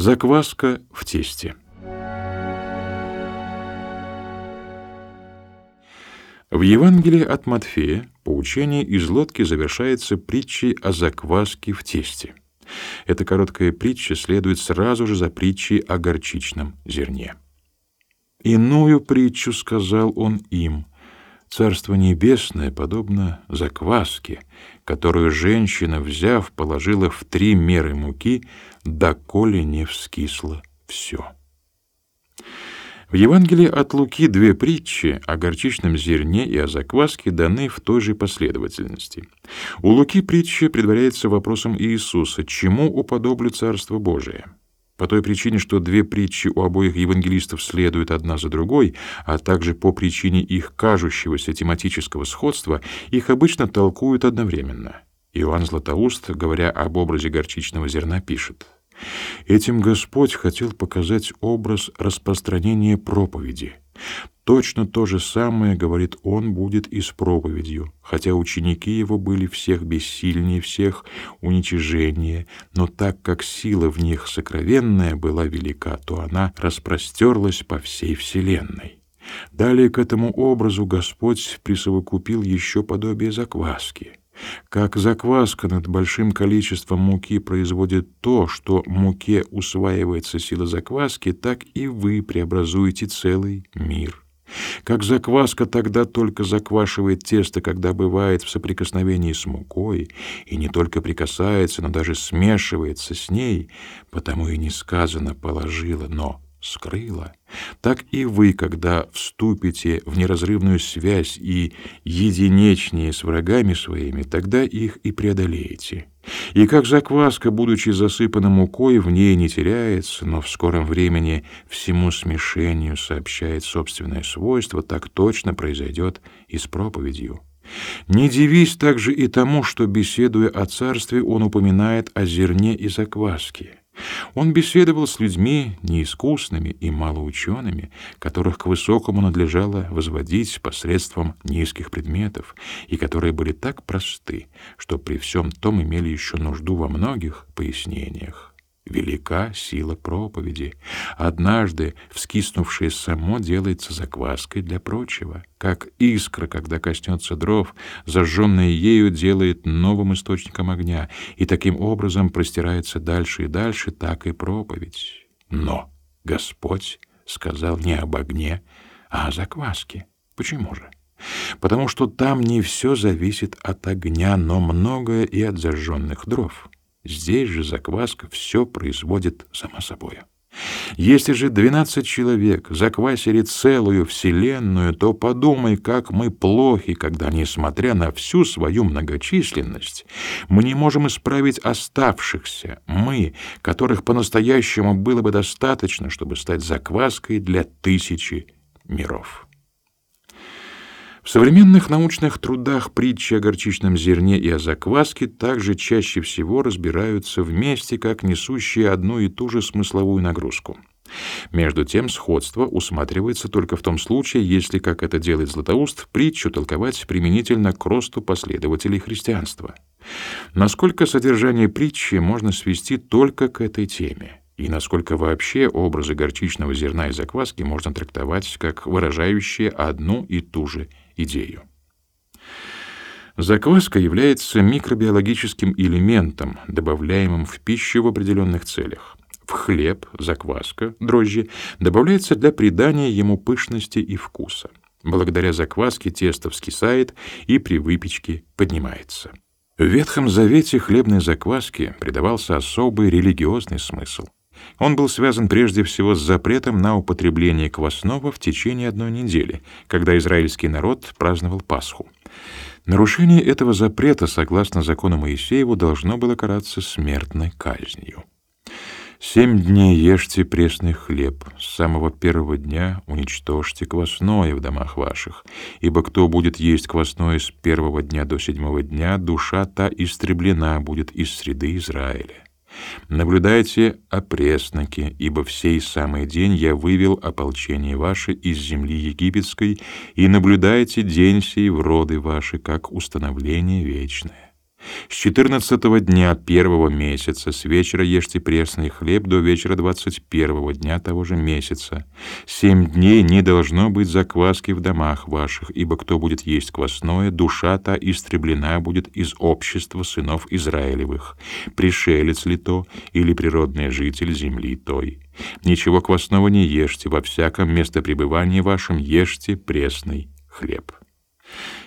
Закваска в тесте. В Евангелии от Матфея поучение из лодки завершается притчей о закваске в тесте. Эта короткая притча следует сразу же за притчей о горчичном зерне. «Иную притчу сказал он им. Царство небесное подобно закваске, которую женщина, взяв, положила в три меры муки, доколе не вскисло все». В Евангелии от Луки две притчи о горчичном зерне и о закваске даны в той же последовательности. У Луки притча предваряется вопросом Иисуса «Чему уподоблю Царство Божие?» По той причине, что две притчи у обоих евангелистов следуют одна за другой, а также по причине их кажущегося тематического сходства, их обычно толкуют одновременно. Иоанн Златоуст, говоря об образе горчичного зерна, пишет – Этим Господь хотел показать образ распространения проповеди. Точно то же самое, говорит он, будет и с проповедью, хотя ученики его были всех бессильнее всех, уничижение, но так как сила в них сокровенная была велика, то она распростерлась по всей вселенной. Далее к этому образу Господь присовокупил еще подобие закваски — как закваска над большим количеством муки производит то, что муке усваивается сила закваски, так и вы преобразуете целый мир. Как закваска тогда только заквашивает тесто, когда бывает в соприкосновении с мукой, и не только прикасается, но даже смешивается с ней, потому и не сказано «положила», но скрыла, так и вы, когда вступите в неразрывную связь и единечнее с врагами своими, тогда их и преодолеете. И как закваска, будучи засыпана мукой, в ней не теряется, но в скором времени всему смешению сообщает собственное свойство, так точно произойдет и с проповедью. Не дивись также и тому, что, беседуя о царстве, он упоминает о зерне и закваске. Он беседовал с людьми неискусными и малоучеными, которых к высокому надлежало возводить посредством низких предметов, и которые были так просты, что при всем том имели еще нужду во многих пояснениях. Велика сила проповеди. Однажды вскиснувшее само делается закваской для прочего. Как искра, когда коснется дров, зажженная ею делает новым источником огня, и таким образом простирается дальше и дальше, так и проповедь. Но Господь сказал не об огне, а о закваске. Почему же? Потому что там не все зависит от огня, но многое и от зажженных дров. Здесь же закваска все производит само собой. Если же двенадцать человек заквасили целую вселенную, то подумай, как мы плохи, когда, несмотря на всю свою многочисленность, мы не можем исправить оставшихся, мы, которых по-настоящему было бы достаточно, чтобы стать закваской для тысячи миров. В современных научных трудах притчи о горчичном зерне и о закваске также чаще всего разбираются вместе как несущие одну и ту же смысловую нагрузку. Между тем, сходство усматривается только в том случае, если, как это делает Златоуст, притчу толковать применительно к росту последователей христианства. Насколько содержание притчи можно свести только к этой теме, и насколько вообще образы горчичного зерна и закваски можно трактовать как выражающие одну и ту же идею. Закваска является микробиологическим элементом, добавляемым в пищу в определенных целях. В хлеб закваска, дрожжи, добавляется для придания ему пышности и вкуса. Благодаря закваске тесто вскисает и при выпечке поднимается. В Ветхом Завете хлебной закваске придавался особый религиозный смысл — он был связан прежде всего с запретом на употребление квасного в течение одной недели, когда израильский народ праздновал Пасху. Нарушение этого запрета, согласно закону Моисееву, должно было караться смертной казнью. Семь дней ешьте пресный хлеб, с самого первого дня уничтожьте квасное в домах ваших, ибо кто будет есть квасное с первого дня до седьмого дня, душа та истреблена будет из среды Израиля. Наблюдайте о пресноке, ибо в сей самый день я вывел ополчение ваше из земли египетской, и наблюдайте день сей в роды ваши, как установление вечное. С четырнадцатого дня первого месяца с вечера ешьте пресный хлеб до вечера двадцать первого дня того же месяца. Семь дней не должно быть закваски в домах ваших, ибо кто будет есть квасное, душа та истреблена будет из общества сынов Израилевых. Пришелец ли то или природный житель земли той. Ничего квасного не ешьте, во всяком местопребывании вашем ешьте пресный хлеб.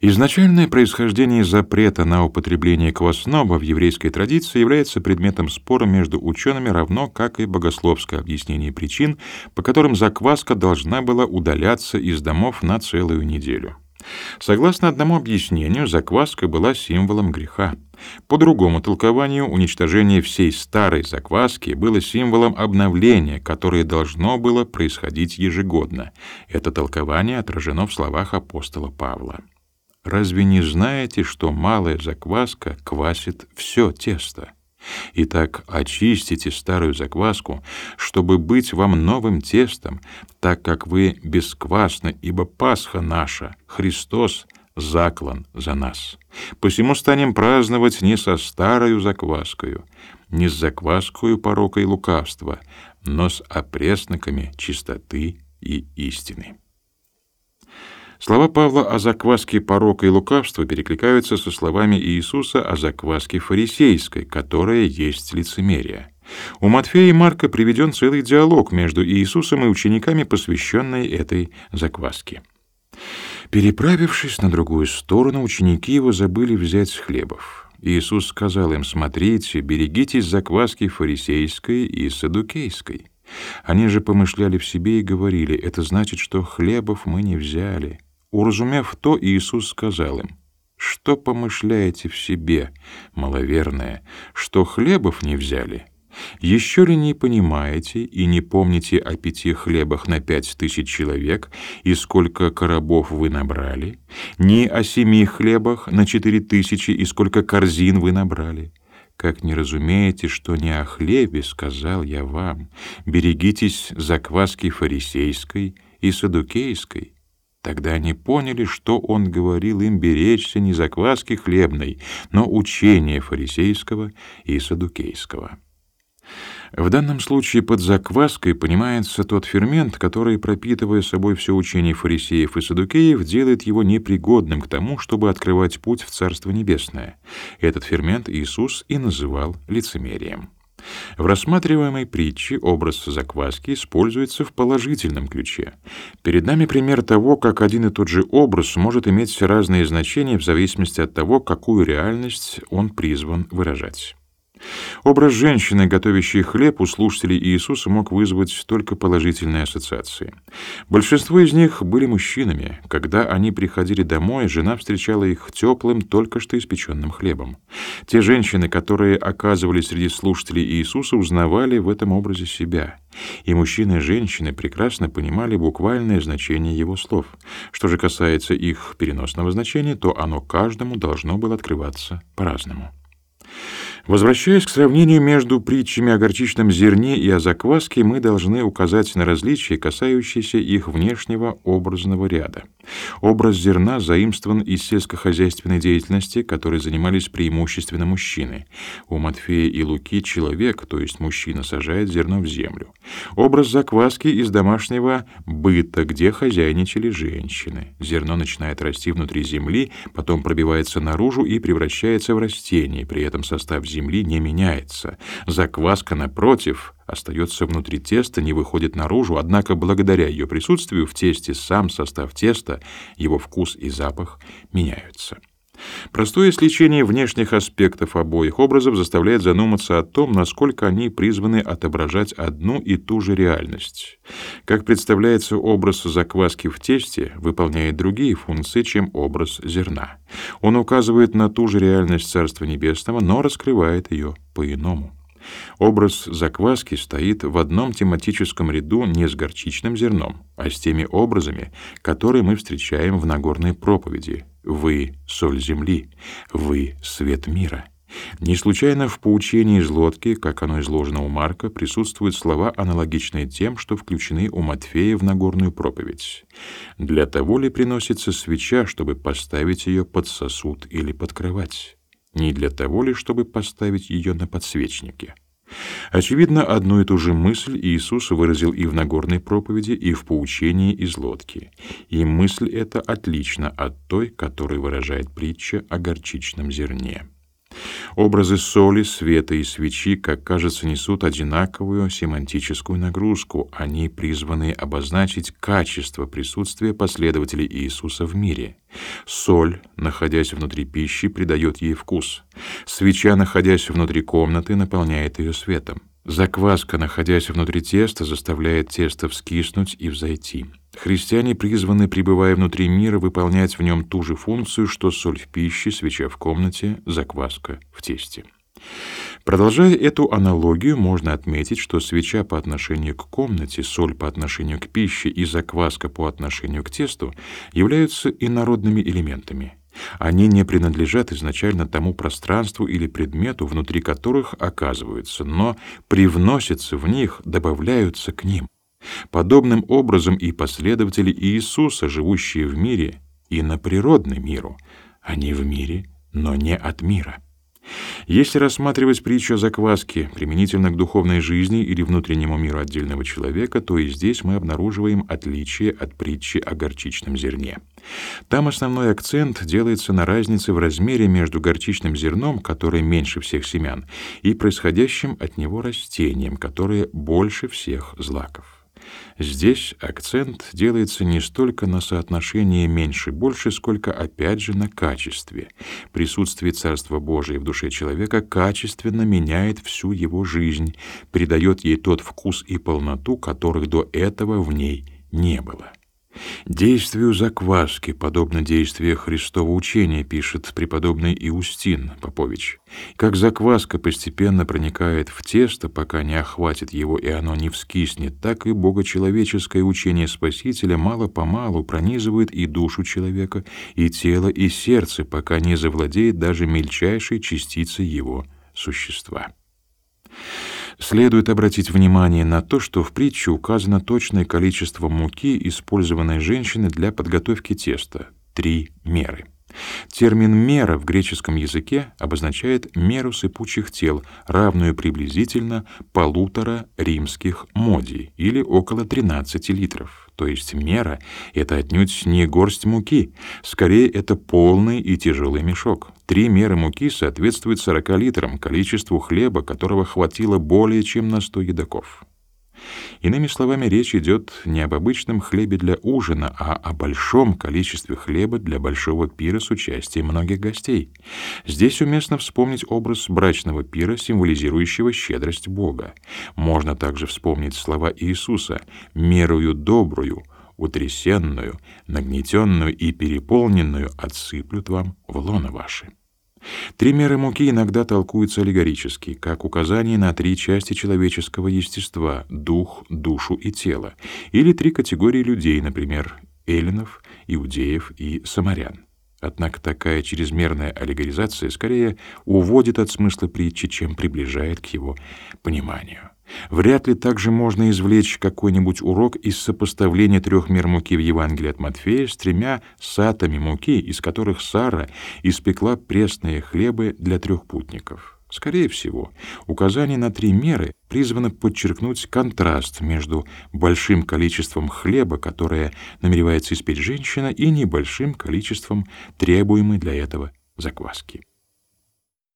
Изначальное происхождение запрета на употребление квасного в еврейской традиции является предметом спора между учеными, равно как и богословское объяснение причин, по которым закваска должна была удаляться из домов на целую неделю. Согласно одному объяснению, закваска была символом греха. По другому толкованию, уничтожение всей старой закваски было символом обновления, которое должно было происходить ежегодно. Это толкование отражено в словах апостола Павла. Разве не знаете, что малая закваска квасит все тесто? Итак, очистите старую закваску, чтобы быть вам новым тестом, так как вы бесквасны, ибо Пасха наша, Христос, заклан за нас. Посему станем праздновать не со старою закваскою, не с закваскою порока и лукавства, но с опресноками чистоты и истины. Слова Павла о закваске порока и лукавства перекликаются со словами Иисуса о закваске фарисейской, которая есть лицемерие. У Матфея и Марка приведен целый диалог между Иисусом и учениками, посвященный этой закваске. Переправившись на другую сторону, ученики его забыли взять хлебов. Иисус сказал им: "Смотрите, берегитесь закваски фарисейской и садукейской". Они же помышляли в себе и говорили: "Это значит, что хлебов мы не взяли". Уразумев то, Иисус сказал им, «Что помышляете в себе, маловерное, что хлебов не взяли? Еще ли не понимаете и не помните о пяти хлебах на пять тысяч человек и сколько коробов вы набрали? Ни о семи хлебах на четыре тысячи и сколько корзин вы набрали?» Как не разумеете, что не о хлебе сказал я вам, берегитесь закваски фарисейской и садукейской. Тогда они поняли, что он говорил им беречься не закваски хлебной, но учения фарисейского и садукейского. В данном случае под закваской понимается тот фермент, который, пропитывая собой все учение фарисеев и садукеев, делает его непригодным к тому, чтобы открывать путь в Царство Небесное. Этот фермент Иисус и называл лицемерием. В рассматриваемой притче образ закваски используется в положительном ключе. Перед нами пример того, как один и тот же образ может иметь разные значения в зависимости от того, какую реальность он призван выражать. Образ женщины, готовящей хлеб, у слушателей Иисуса мог вызвать только положительные ассоциации. Большинство из них были мужчинами. Когда они приходили домой, жена встречала их теплым, только что испеченным хлебом. Те женщины, которые оказывались среди слушателей Иисуса, узнавали в этом образе себя. И мужчины и женщины прекрасно понимали буквальное значение его слов. Что же касается их переносного значения, то оно каждому должно было открываться по-разному. Возвращаясь к сравнению между притчами о горчичном зерне и о закваске, мы должны указать на различия, касающиеся их внешнего образного ряда. Образ зерна заимствован из сельскохозяйственной деятельности, которой занимались преимущественно мужчины. У Матфея и Луки человек, то есть мужчина, сажает зерно в землю. Образ закваски из домашнего быта, где хозяйничали женщины. Зерно начинает расти внутри земли, потом пробивается наружу и превращается в растение, при этом состав земли не меняется. Закваска, напротив, остается внутри теста, не выходит наружу, однако благодаря ее присутствию в тесте сам состав теста, его вкус и запах меняются. Простое сличение внешних аспектов обоих образов заставляет задуматься о том, насколько они призваны отображать одну и ту же реальность. Как представляется образ закваски в тесте, выполняет другие функции, чем образ зерна. Он указывает на ту же реальность Царства Небесного, но раскрывает ее по-иному. Образ закваски стоит в одном тематическом ряду не с горчичным зерном, а с теми образами, которые мы встречаем в Нагорной проповеди. Вы — соль земли, вы — свет мира. Не случайно в поучении из лодки, как оно изложено у Марка, присутствуют слова, аналогичные тем, что включены у Матфея в Нагорную проповедь. «Для того ли приносится свеча, чтобы поставить ее под сосуд или под кровать?» Не для того ли, чтобы поставить ее на подсвечнике? Очевидно, одну и ту же мысль Иисус выразил и в Нагорной проповеди, и в поучении из лодки. И мысль эта отлична от той, которую выражает притча о горчичном зерне. Образы соли, света и свечи, как кажется, несут одинаковую семантическую нагрузку. Они призваны обозначить качество присутствия последователей Иисуса в мире. Соль, находясь внутри пищи, придает ей вкус. Свеча, находясь внутри комнаты, наполняет ее светом. Закваска, находясь внутри теста, заставляет тесто вскиснуть и взойти. Христиане призваны, пребывая внутри мира, выполнять в нем ту же функцию, что соль в пище, свеча в комнате, закваска в тесте. Продолжая эту аналогию, можно отметить, что свеча по отношению к комнате, соль по отношению к пище и закваска по отношению к тесту являются инородными элементами. Они не принадлежат изначально тому пространству или предмету, внутри которых оказываются, но привносятся в них, добавляются к ним. Подобным образом и последователи Иисуса, живущие в мире, и на природный миру, они в мире, но не от мира. Если рассматривать притчу о закваске применительно к духовной жизни или внутреннему миру отдельного человека, то и здесь мы обнаруживаем отличие от притчи о горчичном зерне. Там основной акцент делается на разнице в размере между горчичным зерном, которое меньше всех семян, и происходящим от него растением, которое больше всех злаков. Здесь акцент делается не столько на соотношении меньше-больше, сколько опять же на качестве. Присутствие Царства Божия в душе человека качественно меняет всю его жизнь, придает ей тот вкус и полноту, которых до этого в ней не было. Действию закваски, подобно действию Христова учения, пишет преподобный Иустин Попович. Как закваска постепенно проникает в тесто, пока не охватит его и оно не вскиснет, так и богочеловеческое учение Спасителя мало-помалу пронизывает и душу человека, и тело, и сердце, пока не завладеет даже мельчайшей частицей его существа. Следует обратить внимание на то, что в притче указано точное количество муки, использованной женщиной для подготовки теста — три меры. Термин «мера» в греческом языке обозначает меру сыпучих тел, равную приблизительно полутора римских модий, или около 13 литров. То есть мера — это отнюдь не горсть муки, скорее это полный и тяжелый мешок. Три меры муки соответствуют 40 литрам, количеству хлеба, которого хватило более чем на 100 едоков. Иными словами, речь идет не об обычном хлебе для ужина, а о большом количестве хлеба для большого пира с участием многих гостей. Здесь уместно вспомнить образ брачного пира, символизирующего щедрость Бога. Можно также вспомнить слова Иисуса «мерую добрую», утрясенную, нагнетенную и переполненную отсыплют вам в лоно ваши. Три меры муки иногда толкуются аллегорически, как указание на три части человеческого естества — дух, душу и тело, или три категории людей, например, эллинов, иудеев и самарян. Однако такая чрезмерная аллегоризация скорее уводит от смысла притчи, чем приближает к его пониманию. Вряд ли также можно извлечь какой-нибудь урок из сопоставления трех мер муки в Евангелии от Матфея с тремя сатами муки, из которых Сара испекла пресные хлебы для трех путников. Скорее всего, указание на три меры призвано подчеркнуть контраст между большим количеством хлеба, которое намеревается испечь женщина, и небольшим количеством требуемой для этого закваски.